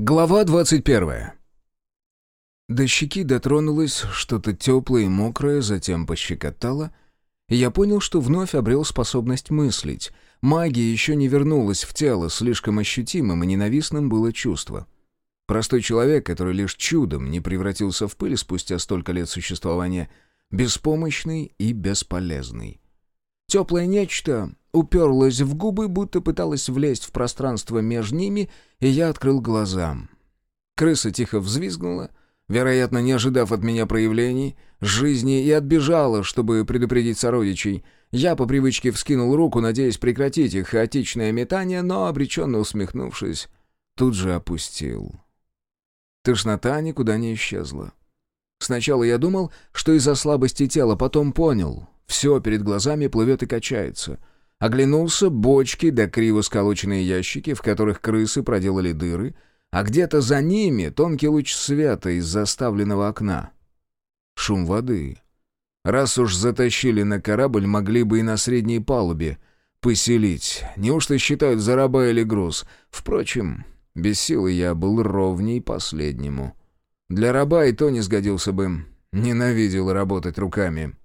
Глава 21. До щеки дотронулось что-то теплое и мокрое, затем пощекотало, и я понял, что вновь обрел способность мыслить. Магия еще не вернулась в тело, слишком ощутимым и ненавистным было чувство. Простой человек, который лишь чудом не превратился в пыль спустя столько лет существования, беспомощный и бесполезный. Теплое нечто уперлась в губы, будто пыталась влезть в пространство между ними, и я открыл глаза. Крыса тихо взвизгнула, вероятно, не ожидав от меня проявлений, жизни, и отбежала, чтобы предупредить сородичей. Я по привычке вскинул руку, надеясь прекратить их хаотичное метание, но, обреченно усмехнувшись, тут же опустил. Тошнота никуда не исчезла. Сначала я думал, что из-за слабости тела, потом понял. Все перед глазами плывет и качается — Оглянулся, бочки да криво сколоченные ящики, в которых крысы проделали дыры, а где-то за ними тонкий луч света из заставленного окна. Шум воды. Раз уж затащили на корабль, могли бы и на средней палубе поселить. Неужто считают за раба или груз? Впрочем, без силы я был ровней последнему. Для раба и то не сгодился бы. Ненавидел работать руками.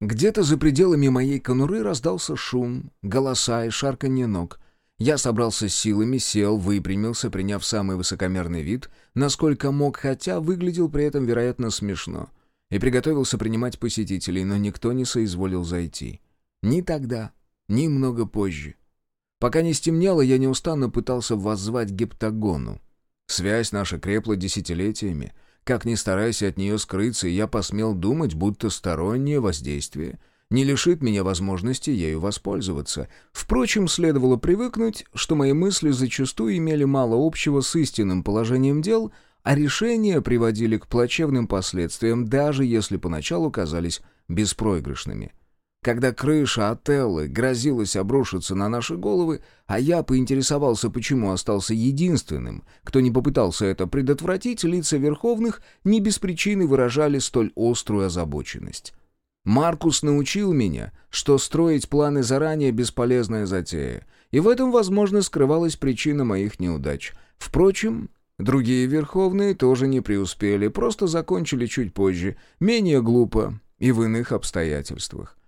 Где-то за пределами моей конуры раздался шум, голоса и шарканье ног. Я собрался с силами, сел, выпрямился, приняв самый высокомерный вид, насколько мог, хотя выглядел при этом, вероятно, смешно. И приготовился принимать посетителей, но никто не соизволил зайти. Ни тогда, ни много позже. Пока не стемнело, я неустанно пытался воззвать гептагону. Связь наша крепла десятилетиями — как ни старайся от нее скрыться, я посмел думать, будто стороннее воздействие не лишит меня возможности ею воспользоваться. Впрочем, следовало привыкнуть, что мои мысли зачастую имели мало общего с истинным положением дел, а решения приводили к плачевным последствиям, даже если поначалу казались беспроигрышными. Когда крыша Отеллы грозилась обрушиться на наши головы, а я поинтересовался, почему остался единственным, кто не попытался это предотвратить, лица Верховных не без причины выражали столь острую озабоченность. Маркус научил меня, что строить планы заранее — бесполезная затея, и в этом, возможно, скрывалась причина моих неудач. Впрочем, другие Верховные тоже не преуспели, просто закончили чуть позже, менее глупо и в иных обстоятельствах.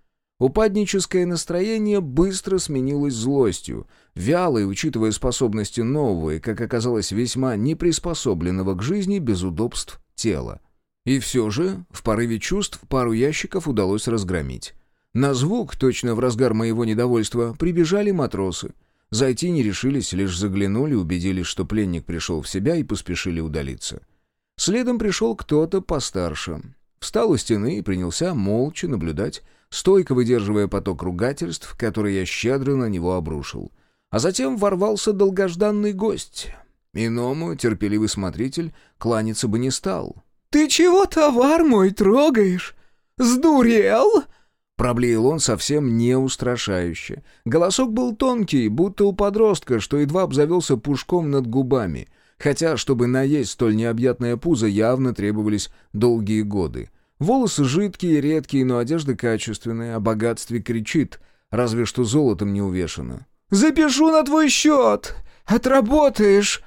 Упадническое настроение быстро сменилось злостью, вялой, учитывая способности нового и, как оказалось, весьма неприспособленного к жизни без удобств тела. И все же, в порыве чувств, пару ящиков удалось разгромить. На звук, точно в разгар моего недовольства, прибежали матросы. Зайти не решились, лишь заглянули, убедились, что пленник пришел в себя и поспешили удалиться. Следом пришел кто-то постарше. Встал у стены и принялся молча наблюдать стойко выдерживая поток ругательств, который я щедро на него обрушил. А затем ворвался долгожданный гость. Иному терпеливый смотритель кланяться бы не стал. «Ты чего товар мой трогаешь? Сдурел?» Проблеял он совсем не устрашающе. Голосок был тонкий, будто у подростка, что едва обзавелся пушком над губами. Хотя, чтобы наесть столь необъятное пузо, явно требовались долгие годы. Волосы жидкие, редкие, но одежда качественная, о богатстве кричит, разве что золотом не увешано. «Запишу на твой счет! Отработаешь!»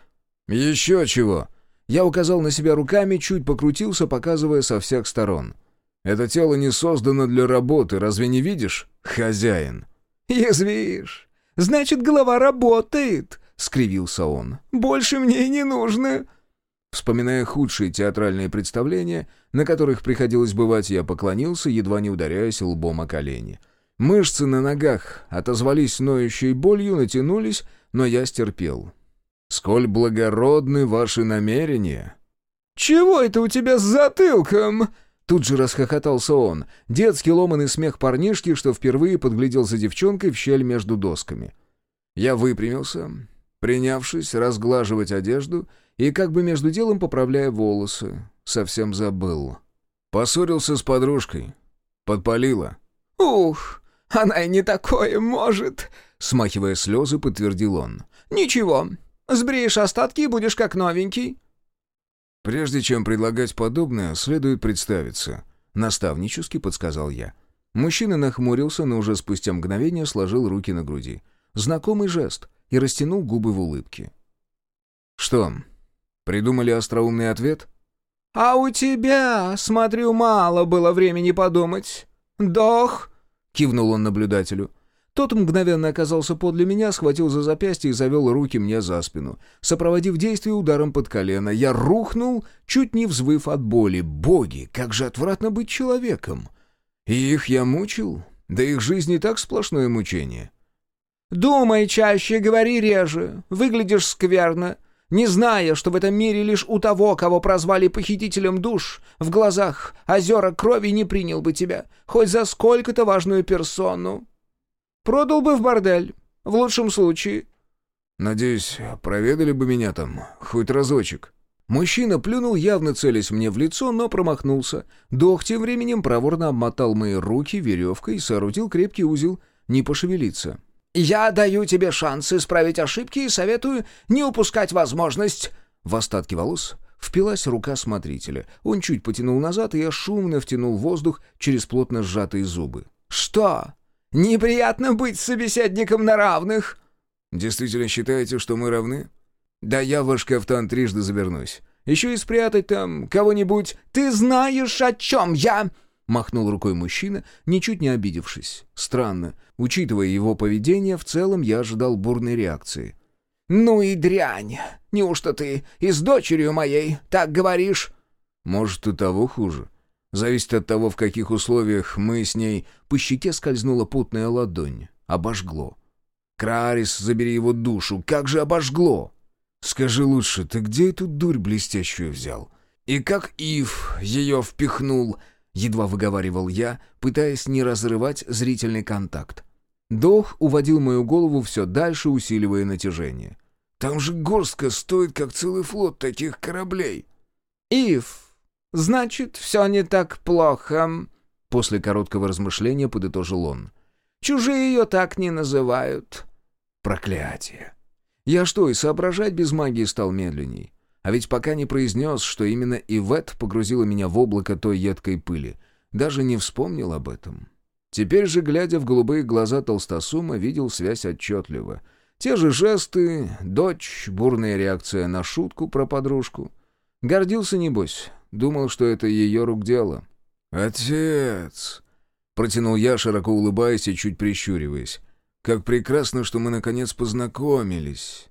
«Еще чего!» Я указал на себя руками, чуть покрутился, показывая со всех сторон. «Это тело не создано для работы, разве не видишь, хозяин?» «Язвишь! Значит, голова работает!» — скривился он. «Больше мне и не нужно!» Вспоминая худшие театральные представления, на которых приходилось бывать, я поклонился, едва не ударяясь лбом о колени. Мышцы на ногах отозвались ноющей болью, натянулись, но я стерпел. «Сколь благородны ваши намерения!» «Чего это у тебя с затылком?» Тут же расхохотался он. Детский ломаный смех парнишки, что впервые подглядел за девчонкой в щель между досками. Я выпрямился, принявшись разглаживать одежду и как бы между делом поправляя волосы. Совсем забыл. Поссорился с подружкой. Подпалила. «Ух, она и не такое может!» Смахивая слезы, подтвердил он. «Ничего, сбреешь остатки и будешь как новенький». «Прежде чем предлагать подобное, следует представиться», — наставнически подсказал я. Мужчина нахмурился, но уже спустя мгновение сложил руки на груди. Знакомый жест и растянул губы в улыбке. «Что, Придумали остроумный ответ? «А у тебя, смотрю, мало было времени подумать. Дох!» — кивнул он наблюдателю. Тот мгновенно оказался подле меня, схватил за запястье и завел руки мне за спину, сопроводив действие ударом под колено. Я рухнул, чуть не взвыв от боли. Боги, как же отвратно быть человеком! И их я мучил, да их жизнь и так сплошное мучение. «Думай чаще, говори реже. Выглядишь скверно. Не зная, что в этом мире лишь у того, кого прозвали похитителем душ, в глазах озера крови не принял бы тебя, хоть за сколько-то важную персону. Продал бы в бордель, в лучшем случае». «Надеюсь, проведали бы меня там хоть разочек». Мужчина плюнул, явно целясь мне в лицо, но промахнулся. Дох тем временем проворно обмотал мои руки веревкой и соорудил крепкий узел, не пошевелиться. «Я даю тебе шанс исправить ошибки и советую не упускать возможность...» В остатки волос впилась рука смотрителя. Он чуть потянул назад, и я шумно втянул воздух через плотно сжатые зубы. «Что? Неприятно быть собеседником на равных?» «Действительно считаете, что мы равны?» «Да я в ваш кафтан трижды завернусь. Еще и спрятать там кого-нибудь. Ты знаешь, о чем я...» Махнул рукой мужчина, ничуть не обидевшись. Странно. Учитывая его поведение, в целом я ожидал бурной реакции. «Ну и дрянь! Неужто ты и с дочерью моей так говоришь?» «Может, и того хуже. Зависит от того, в каких условиях мы с ней...» По щеке скользнула путная ладонь. Обожгло. «Крарис, забери его душу! Как же обожгло!» «Скажи лучше, ты где эту дурь блестящую взял? И как Ив ее впихнул?» Едва выговаривал я, пытаясь не разрывать зрительный контакт. Дох уводил мою голову все дальше, усиливая натяжение. «Там же горстка стоит, как целый флот таких кораблей». «Ив, значит, все не так плохо», — после короткого размышления подытожил он. «Чужие ее так не называют». «Проклятие!» Я что, и соображать без магии стал медленней? А ведь пока не произнес, что именно Ивет погрузила меня в облако той едкой пыли, даже не вспомнил об этом. Теперь же, глядя в голубые глаза Толстосума, видел связь отчетливо. Те же жесты, дочь, бурная реакция на шутку про подружку. Гордился, небось, думал, что это ее рук дело. «Отец!» — протянул я, широко улыбаясь и чуть прищуриваясь. «Как прекрасно, что мы наконец познакомились!»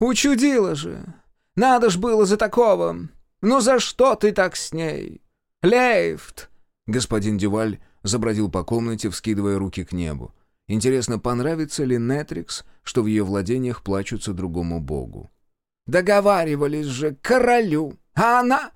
«Учудила же! Надо ж было за такого! Ну за что ты так с ней? Лейфт!» Господин Дюваль забродил по комнате, вскидывая руки к небу. Интересно, понравится ли Нетрикс, что в ее владениях плачутся другому богу? «Договаривались же, королю! А она...»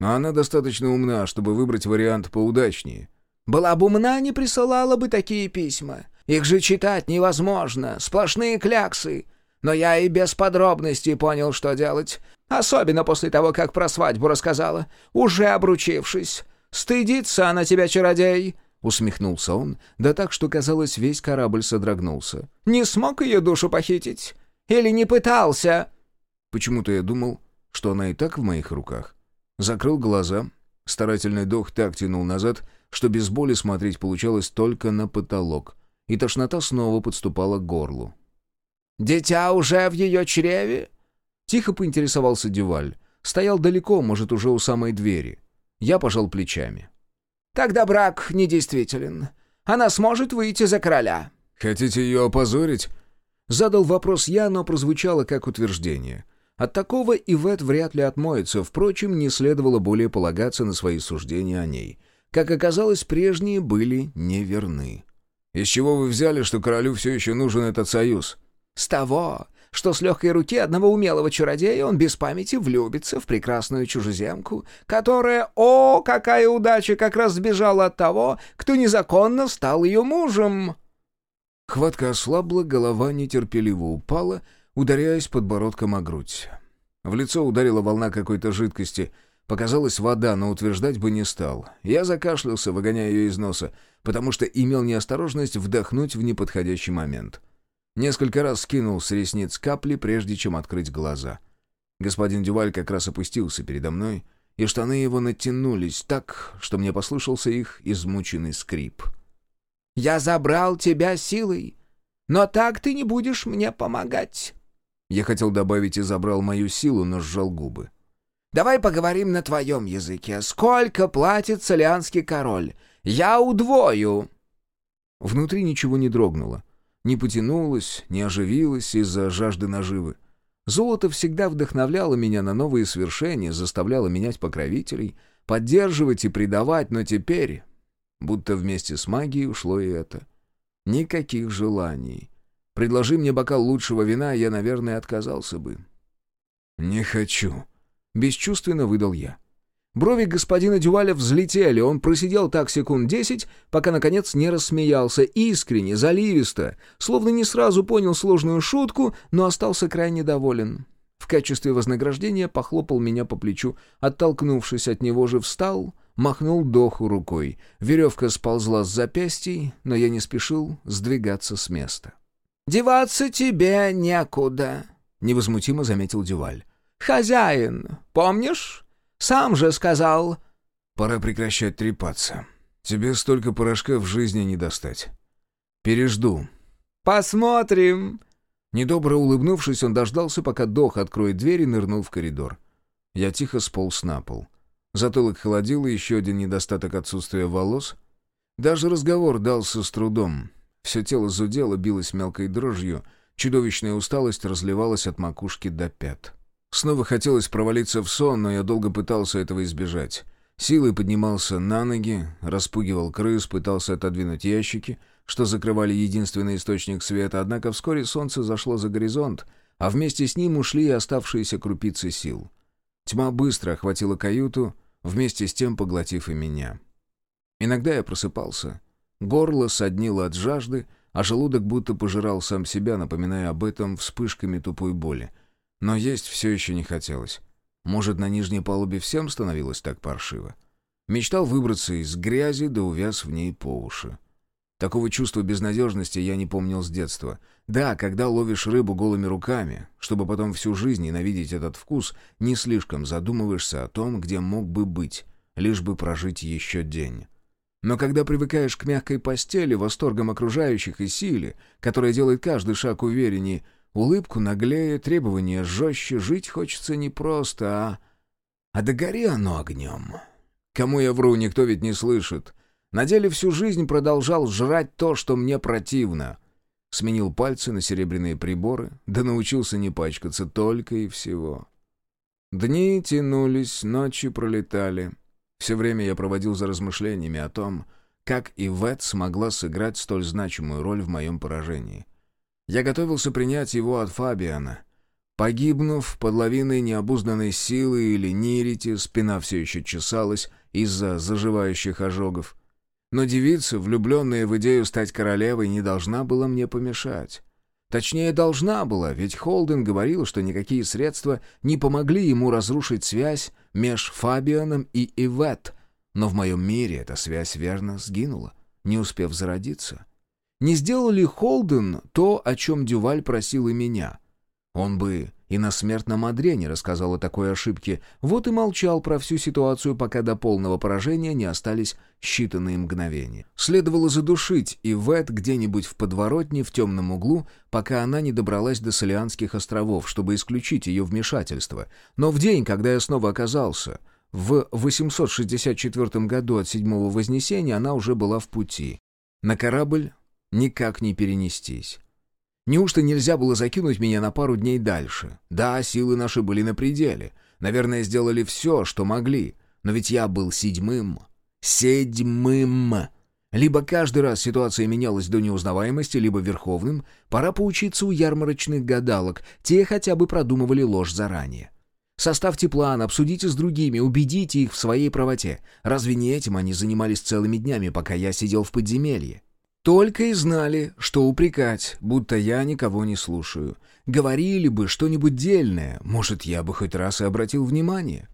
«А она достаточно умна, чтобы выбрать вариант поудачнее». «Была бы умна, не присылала бы такие письма. Их же читать невозможно, сплошные кляксы. Но я и без подробностей понял, что делать. Особенно после того, как про свадьбу рассказала, уже обручившись. Стыдится она тебя, чародей!» Усмехнулся он, да так, что, казалось, весь корабль содрогнулся. «Не смог ее душу похитить? Или не пытался?» Почему-то я думал, что она и так в моих руках. Закрыл глаза. Старательный дох так тянул назад, что без боли смотреть получалось только на потолок. И тошнота снова подступала к горлу. «Дитя уже в ее чреве?» Тихо поинтересовался Дюваль. Стоял далеко, может, уже у самой двери. Я пожал плечами. «Тогда брак недействителен. Она сможет выйти за короля». «Хотите ее опозорить?» Задал вопрос я, но прозвучало как утверждение. От такого Ивет вряд ли отмоется, впрочем, не следовало более полагаться на свои суждения о ней. Как оказалось, прежние были неверны. «Из чего вы взяли, что королю все еще нужен этот союз?» С того, что с легкой руки одного умелого чародея он без памяти влюбится в прекрасную чужеземку, которая, о, какая удача, как раз сбежала от того, кто незаконно стал ее мужем. Хватка ослабла, голова нетерпеливо упала, ударяясь подбородком о грудь. В лицо ударила волна какой-то жидкости. Показалась вода, но утверждать бы не стал. Я закашлялся, выгоняя ее из носа, потому что имел неосторожность вдохнуть в неподходящий момент. — Несколько раз скинул с ресниц капли, прежде чем открыть глаза. Господин Дюваль как раз опустился передо мной, и штаны его натянулись так, что мне послышался их измученный скрип. «Я забрал тебя силой, но так ты не будешь мне помогать». Я хотел добавить и забрал мою силу, но сжал губы. «Давай поговорим на твоем языке. Сколько платит солианский король? Я удвою!» Внутри ничего не дрогнуло. Не потянулось, не оживилось из-за жажды наживы. Золото всегда вдохновляло меня на новые свершения, заставляло менять покровителей, поддерживать и предавать, но теперь, будто вместе с магией ушло и это. Никаких желаний. Предложи мне бокал лучшего вина, я, наверное, отказался бы. «Не хочу», — бесчувственно выдал я. Брови господина Дюваля взлетели, он просидел так секунд десять, пока, наконец, не рассмеялся, искренне, заливисто, словно не сразу понял сложную шутку, но остался крайне доволен. В качестве вознаграждения похлопал меня по плечу, оттолкнувшись от него же встал, махнул доху рукой. Веревка сползла с запястьей, но я не спешил сдвигаться с места. «Деваться тебе некуда», — невозмутимо заметил Дюваль. «Хозяин, помнишь?» Сам же сказал...» «Пора прекращать трепаться. Тебе столько порошка в жизни не достать. Пережду». «Посмотрим». Недобро улыбнувшись, он дождался, пока Дох откроет дверь и нырнул в коридор. Я тихо сполз на пол. Затылок холодил, и еще один недостаток отсутствия волос. Даже разговор дался с трудом. Все тело зудело, билось мелкой дрожью, чудовищная усталость разливалась от макушки до пят. Снова хотелось провалиться в сон, но я долго пытался этого избежать. Силой поднимался на ноги, распугивал крыс, пытался отодвинуть ящики, что закрывали единственный источник света, однако вскоре солнце зашло за горизонт, а вместе с ним ушли и оставшиеся крупицы сил. Тьма быстро охватила каюту, вместе с тем поглотив и меня. Иногда я просыпался. Горло соднило от жажды, а желудок будто пожирал сам себя, напоминая об этом вспышками тупой боли — но есть все еще не хотелось. Может, на нижней палубе всем становилось так паршиво? Мечтал выбраться из грязи, да увяз в ней по уши. Такого чувства безнадежности я не помнил с детства. Да, когда ловишь рыбу голыми руками, чтобы потом всю жизнь ненавидеть этот вкус, не слишком задумываешься о том, где мог бы быть, лишь бы прожить еще день. Но когда привыкаешь к мягкой постели, восторгам окружающих и силе, которая делает каждый шаг увереннее, Улыбку наглее, требования жестче, жить хочется не просто, а... А догори оно огнем. Кому я вру, никто ведь не слышит. На деле всю жизнь продолжал жрать то, что мне противно. Сменил пальцы на серебряные приборы, да научился не пачкаться только и всего. Дни тянулись, ночи пролетали. Все время я проводил за размышлениями о том, как Ивет смогла сыграть столь значимую роль в моем поражении — я готовился принять его от Фабиана. Погибнув под лавиной необузданной силы или нирити, спина все еще чесалась из-за заживающих ожогов. Но девица, влюбленная в идею стать королевой, не должна была мне помешать. Точнее, должна была, ведь Холден говорил, что никакие средства не помогли ему разрушить связь меж Фабианом и Ивет, но в моем мире эта связь верно сгинула, не успев зародиться. Не сделал ли Холден то, о чем Дюваль просил и меня? Он бы и на смертном одре не рассказал о такой ошибке, вот и молчал про всю ситуацию, пока до полного поражения не остались считанные мгновения. Следовало задушить Ивет где-нибудь в подворотне в темном углу, пока она не добралась до Солианских островов, чтобы исключить ее вмешательство. Но в день, когда я снова оказался... В 864 году от седьмого Вознесения она уже была в пути. На корабль никак не перенестись. Неужто нельзя было закинуть меня на пару дней дальше? Да, силы наши были на пределе. Наверное, сделали все, что могли. Но ведь я был седьмым. Седьмым! Либо каждый раз ситуация менялась до неузнаваемости, либо верховным. Пора поучиться у ярмарочных гадалок. Те хотя бы продумывали ложь заранее. Составьте план, обсудите с другими, убедите их в своей правоте. Разве не этим они занимались целыми днями, пока я сидел в подземелье? Только и знали, что упрекать, будто я никого не слушаю. Говорили бы что-нибудь дельное, может, я бы хоть раз и обратил внимание.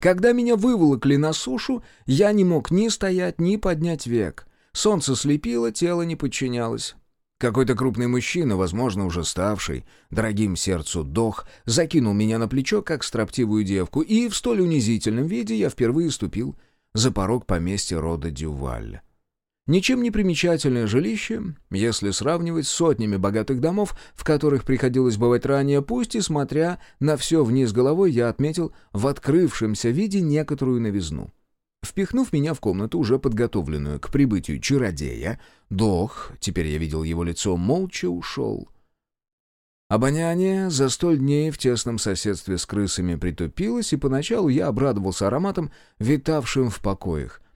Когда меня выволокли на сушу, я не мог ни стоять, ни поднять век. Солнце слепило, тело не подчинялось. Какой-то крупный мужчина, возможно, уже ставший, дорогим сердцу дох, закинул меня на плечо, как строптивую девку, и в столь унизительном виде я впервые ступил за порог поместья рода Дюваль. Ничем не примечательное жилище, если сравнивать с сотнями богатых домов, в которых приходилось бывать ранее, пусть и смотря на все вниз головой, я отметил в открывшемся виде некоторую новизну. Впихнув меня в комнату, уже подготовленную к прибытию чародея, Дох, теперь я видел его лицо, молча ушел. Обоняние за столь дней в тесном соседстве с крысами притупилось, и поначалу я обрадовался ароматом, витавшим в покоях —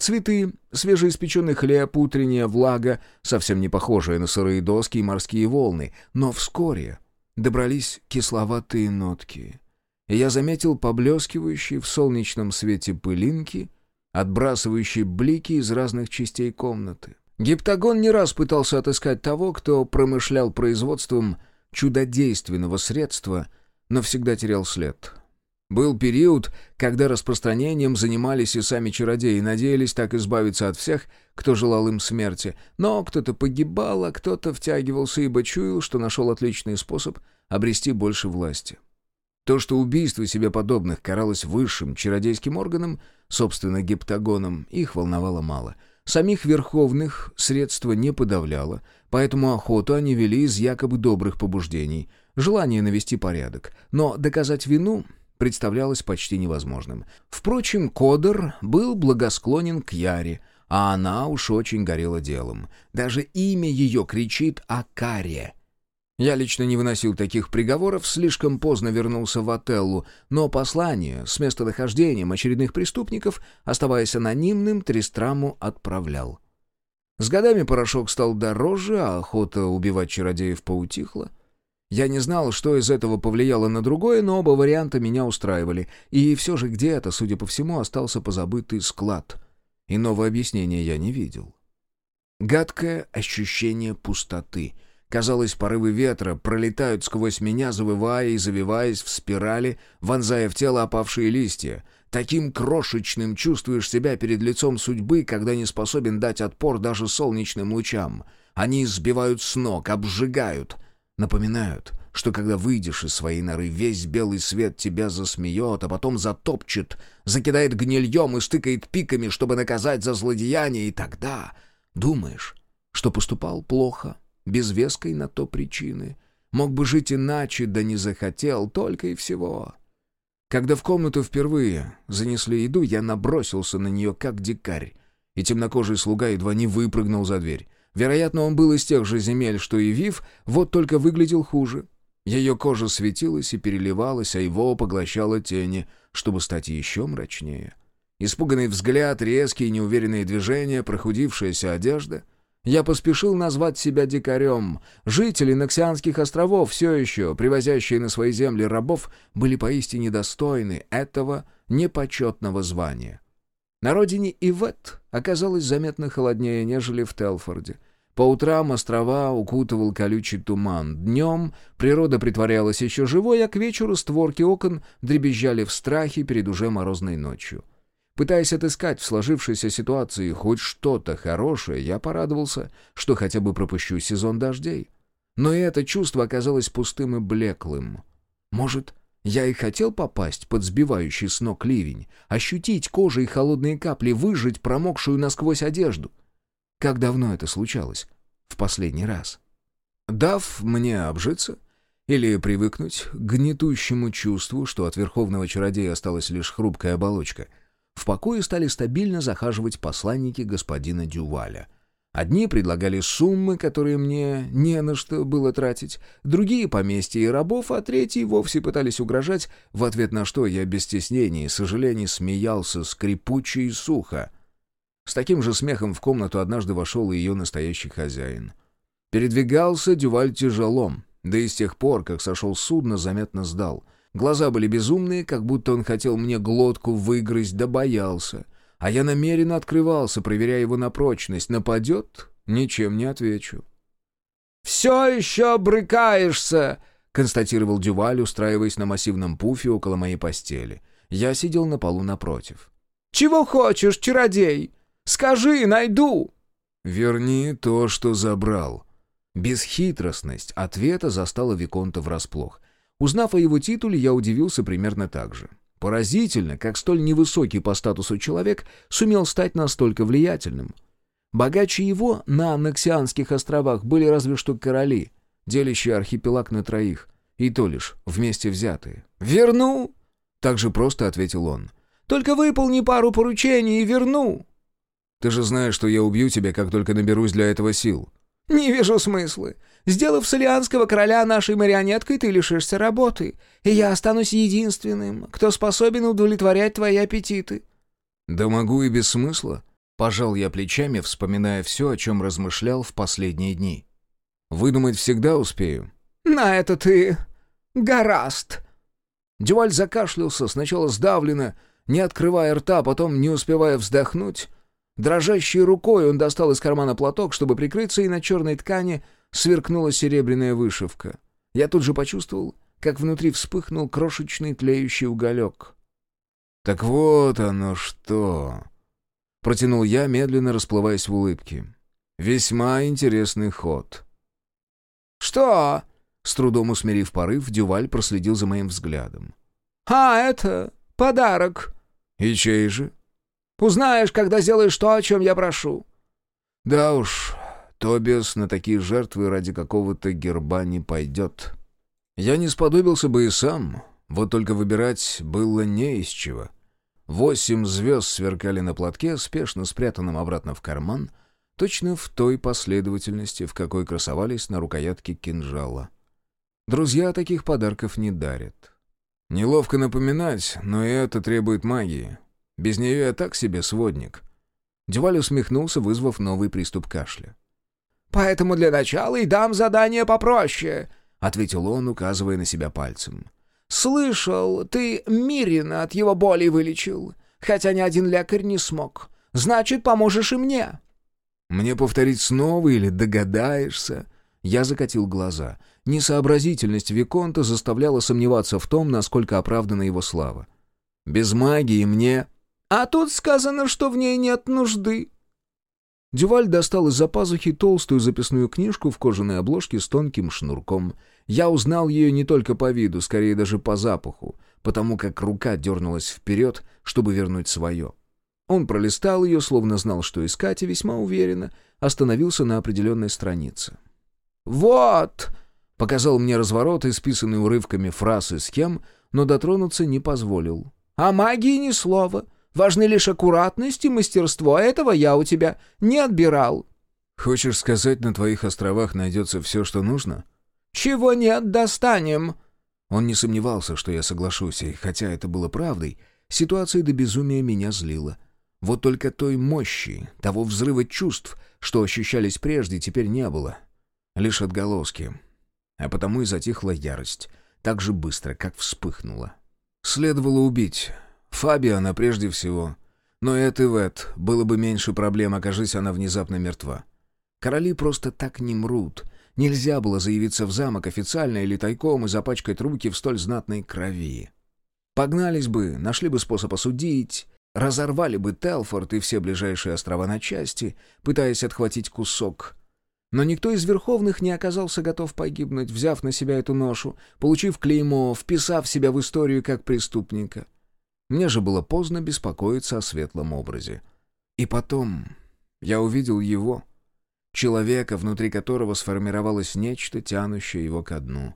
Цветы, свежеиспеченный хлеб, утренняя влага, совсем не похожие на сырые доски и морские волны. Но вскоре добрались кисловатые нотки. Я заметил поблескивающие в солнечном свете пылинки, отбрасывающие блики из разных частей комнаты. Гиптагон не раз пытался отыскать того, кто промышлял производством чудодейственного средства, но всегда терял след. Был период, когда распространением занимались и сами чародеи, надеялись так избавиться от всех, кто желал им смерти. Но кто-то погибал, а кто-то втягивался, ибо чуял, что нашел отличный способ обрести больше власти. То, что убийство себе подобных каралось высшим чародейским органом, собственно, гептагоном, их волновало мало. Самих верховных средства не подавляло, поэтому охоту они вели из якобы добрых побуждений, желание навести порядок. Но доказать вину представлялось почти невозможным. Впрочем, Кодер был благосклонен к Яре, а она уж очень горела делом. Даже имя ее кричит о каре. Я лично не выносил таких приговоров, слишком поздно вернулся в Отеллу, но послание с местонахождением очередных преступников, оставаясь анонимным, Тристраму отправлял. С годами порошок стал дороже, а охота убивать чародеев поутихла. Я не знал, что из этого повлияло на другое, но оба варианта меня устраивали, и все же где-то, судя по всему, остался позабытый склад. Иного объяснения я не видел. Гадкое ощущение пустоты. Казалось, порывы ветра пролетают сквозь меня, завывая и завиваясь в спирали, вонзая в тело опавшие листья. Таким крошечным чувствуешь себя перед лицом судьбы, когда не способен дать отпор даже солнечным лучам. Они сбивают с ног, обжигают — Напоминают, что когда выйдешь из своей норы, весь белый свет тебя засмеет, а потом затопчет, закидает гнильем и стыкает пиками, чтобы наказать за злодеяние, и тогда думаешь, что поступал плохо, без веской на то причины. Мог бы жить иначе, да не захотел, только и всего. Когда в комнату впервые занесли еду, я набросился на нее, как дикарь, и темнокожий слуга едва не выпрыгнул за дверь. Вероятно, он был из тех же земель, что и Вив, вот только выглядел хуже. Ее кожа светилась и переливалась, а его поглощала тени, чтобы стать еще мрачнее. Испуганный взгляд, резкие неуверенные движения, прохудившаяся одежда. Я поспешил назвать себя дикарем. Жители Ноксианских островов, все еще привозящие на свои земли рабов, были поистине достойны этого непочетного звания. На родине Ивет оказалось заметно холоднее, нежели в Телфорде. По утрам острова укутывал колючий туман. Днем природа притворялась еще живой, а к вечеру створки окон дребезжали в страхе перед уже морозной ночью. Пытаясь отыскать в сложившейся ситуации хоть что-то хорошее, я порадовался, что хотя бы пропущу сезон дождей. Но и это чувство оказалось пустым и блеклым. Может, я и хотел попасть под сбивающий с ног ливень, ощутить кожей холодные капли, выжать промокшую насквозь одежду. Как давно это случалось? В последний раз. Дав мне обжиться или привыкнуть к гнетущему чувству, что от верховного чародея осталась лишь хрупкая оболочка, в покое стали стабильно захаживать посланники господина Дюваля — Одни предлагали суммы, которые мне не на что было тратить, другие — поместья и рабов, а третьи вовсе пытались угрожать, в ответ на что я без стеснения и сожалений смеялся скрипуче и сухо. С таким же смехом в комнату однажды вошел и ее настоящий хозяин. Передвигался Дюваль тяжелом, да и с тех пор, как сошел с судна, заметно сдал. Глаза были безумные, как будто он хотел мне глотку выгрызть, да боялся — а я намеренно открывался, проверяя его на прочность. Нападет — ничем не отвечу. «Все еще брыкаешься!» — констатировал Дюваль, устраиваясь на массивном пуфе около моей постели. Я сидел на полу напротив. «Чего хочешь, чародей? Скажи, найду!» «Верни то, что забрал». Бесхитростность ответа застала Виконта врасплох. Узнав о его титуле, я удивился примерно так же. Поразительно, как столь невысокий по статусу человек сумел стать настолько влиятельным. Богаче его на Анаксианских островах были разве что короли, делящие архипелаг на троих, и то лишь вместе взятые. «Верну!» — так же просто ответил он. «Только выполни пару поручений и верну!» «Ты же знаешь, что я убью тебя, как только наберусь для этого сил». «Не вижу смысла. Сделав Солианского короля нашей марионеткой, ты лишишься работы, и я останусь единственным, кто способен удовлетворять твои аппетиты». «Да могу и без смысла», — пожал я плечами, вспоминая все, о чем размышлял в последние дни. «Выдумать всегда успею». «На это ты... гораст!» Дюваль закашлялся, сначала сдавленно, не открывая рта, потом, не успевая вздохнуть. Дрожащей рукой он достал из кармана платок, чтобы прикрыться, и на черной ткани сверкнула серебряная вышивка. Я тут же почувствовал, как внутри вспыхнул крошечный тлеющий уголек. «Так вот оно что!» — протянул я, медленно расплываясь в улыбке. «Весьма интересный ход». «Что?» — с трудом усмирив порыв, Дюваль проследил за моим взглядом. «А, это подарок». «И чей же?» «Узнаешь, когда сделаешь то, о чем я прошу». «Да уж, Тобиас на такие жертвы ради какого-то герба не пойдет. Я не сподобился бы и сам, вот только выбирать было не из чего. Восемь звезд сверкали на платке, спешно спрятанном обратно в карман, точно в той последовательности, в какой красовались на рукоятке кинжала. Друзья таких подарков не дарят. Неловко напоминать, но и это требует магии. Без нее я так себе сводник. Дюваль усмехнулся, вызвав новый приступ кашля. «Поэтому для начала и дам задание попроще», — ответил он, указывая на себя пальцем. «Слышал, ты Мирина от его боли вылечил, хотя ни один лекарь не смог. Значит, поможешь и мне». «Мне повторить снова или догадаешься?» Я закатил глаза. Несообразительность Виконта заставляла сомневаться в том, насколько оправдана его слава. «Без магии мне...» «А тут сказано, что в ней нет нужды», Дюваль достал из-за пазухи толстую записную книжку в кожаной обложке с тонким шнурком. Я узнал ее не только по виду, скорее даже по запаху, потому как рука дернулась вперед, чтобы вернуть свое. Он пролистал ее, словно знал, что искать, и весьма уверенно остановился на определенной странице. «Вот!» — показал мне разворот, исписанный урывками фраз и схем, но дотронуться не позволил. «О магии ни слова!» Важны лишь аккуратность и мастерство, а этого я у тебя не отбирал». «Хочешь сказать, на твоих островах найдется все, что нужно?» «Чего нет, достанем». Он не сомневался, что я соглашусь, и хотя это было правдой, ситуация до безумия меня злила. Вот только той мощи, того взрыва чувств, что ощущались прежде, теперь не было. Лишь отголоски. А потому и затихла ярость, так же быстро, как вспыхнула. Следовало убить, Фабиана прежде всего. Но это Вет было бы меньше проблем, окажись она внезапно мертва. Короли просто так не мрут. Нельзя было заявиться в замок официально или тайком и запачкать руки в столь знатной крови. Погнались бы, нашли бы способ осудить, разорвали бы Телфорд и все ближайшие острова на части, пытаясь отхватить кусок. Но никто из верховных не оказался готов погибнуть, взяв на себя эту ношу, получив клеймо, вписав себя в историю как преступника — мне же было поздно беспокоиться о светлом образе. И потом я увидел его, человека, внутри которого сформировалось нечто, тянущее его ко дну.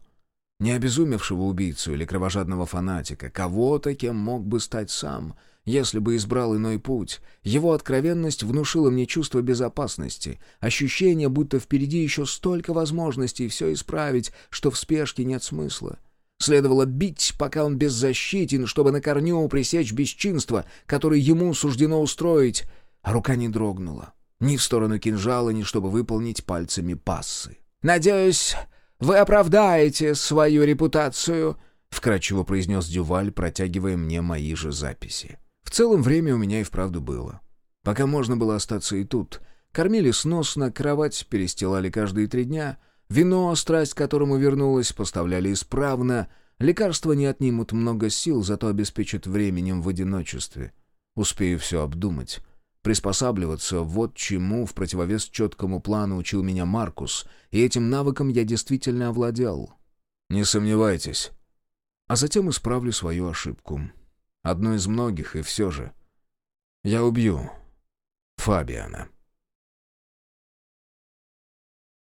Не обезумевшего убийцу или кровожадного фанатика, кого-то, кем мог бы стать сам, если бы избрал иной путь. Его откровенность внушила мне чувство безопасности, ощущение, будто впереди еще столько возможностей все исправить, что в спешке нет смысла. Следовало бить, пока он беззащитен, чтобы на корню пресечь бесчинство, которое ему суждено устроить. А рука не дрогнула. Ни в сторону кинжала, ни чтобы выполнить пальцами пассы. «Надеюсь, вы оправдаете свою репутацию», — вкратчиво произнес Дюваль, протягивая мне мои же записи. В целом время у меня и вправду было. Пока можно было остаться и тут. Кормили сносно, кровать перестилали каждые три дня — Вино, страсть к которому вернулась, поставляли исправно. Лекарства не отнимут много сил, зато обеспечат временем в одиночестве. Успею все обдумать. Приспосабливаться — вот чему в противовес четкому плану учил меня Маркус, и этим навыком я действительно овладел. Не сомневайтесь. А затем исправлю свою ошибку. Одну из многих, и все же. Я убью Фабиана.